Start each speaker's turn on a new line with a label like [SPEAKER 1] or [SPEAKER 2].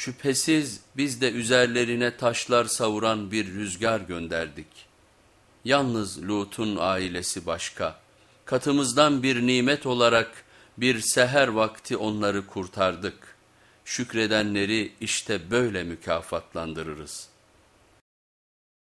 [SPEAKER 1] Şüphesiz biz de üzerlerine taşlar savuran bir rüzgar gönderdik. Yalnız Lut'un ailesi başka. Katımızdan bir nimet olarak bir seher vakti onları kurtardık. Şükredenleri işte böyle mükafatlandırırız.''